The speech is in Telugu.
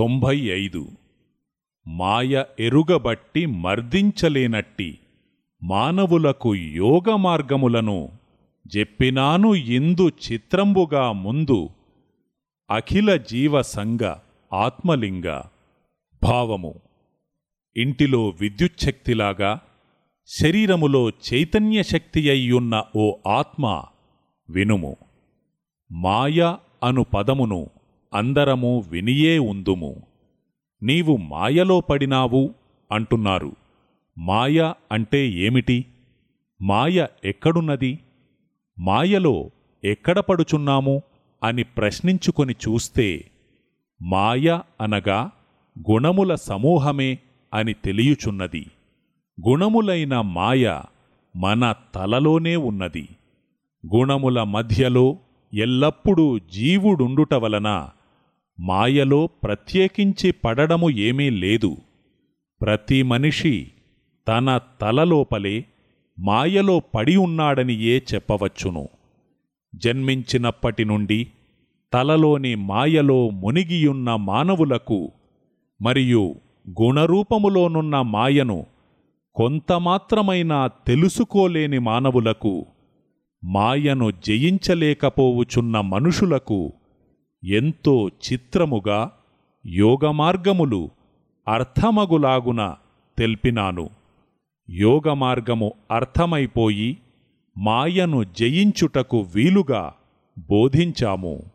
తొంభై ఐదు మాయ ఎరుగబట్టి మర్దించలేనట్టి మానవులకు యోగ మార్గములను చెప్పినాను ఇందు చిత్రంబుగా ముందు అఖిల జీవ సంగ ఆత్మలింగ భావము. ఇంటిలో విద్యుచ్ఛక్తిలాగా శరీరములో చైతన్య శక్తి అయ్యున్న ఓ ఆత్మ వినుము. మాయ అను పదమును అందరము వినియే ఉందుము. నీవు మాయలో పడినావు అంటున్నారు. మాయ అంటే ఏమిటి? మాయ ఎక్కడున్నది? మాయలో ఎక్కడ పడుచున్నాము అని ప్రశ్నించుకొని చూస్తే మాయ అనగా గుణముల సమూహమే అని తెలియుచున్నది. గుణములైన మాయ మన తలలోనే ఉన్నది. గుణముల మధ్యలో ఎల్లప్పుడూ జీవుడుండుట వలన మాయలో ప్రత్యేకించి పడడము ఏమీ లేదు. ప్రతి మనిషి తన తలలోపలే మాయలో పడి ఉన్నాడనియే చెప్పవచ్చును. జన్మించినప్పటి నుండి తలలోని మాయలో మునిగియున్న మానవులకు మరియు గుణరూపములోనున్న మాయను కొంతమాత్రమైనా తెలుసుకోలేని మానవులకు మాయను జయించలేకపోవుచున్న మనుషులకు ఎంతో చిత్రముగా యోగమార్గములు అర్థమగులాగున తెల్పినాను. యోగమార్గము అర్థమైపోయి మాయను జయించుటకు వీలుగా బోధించాము.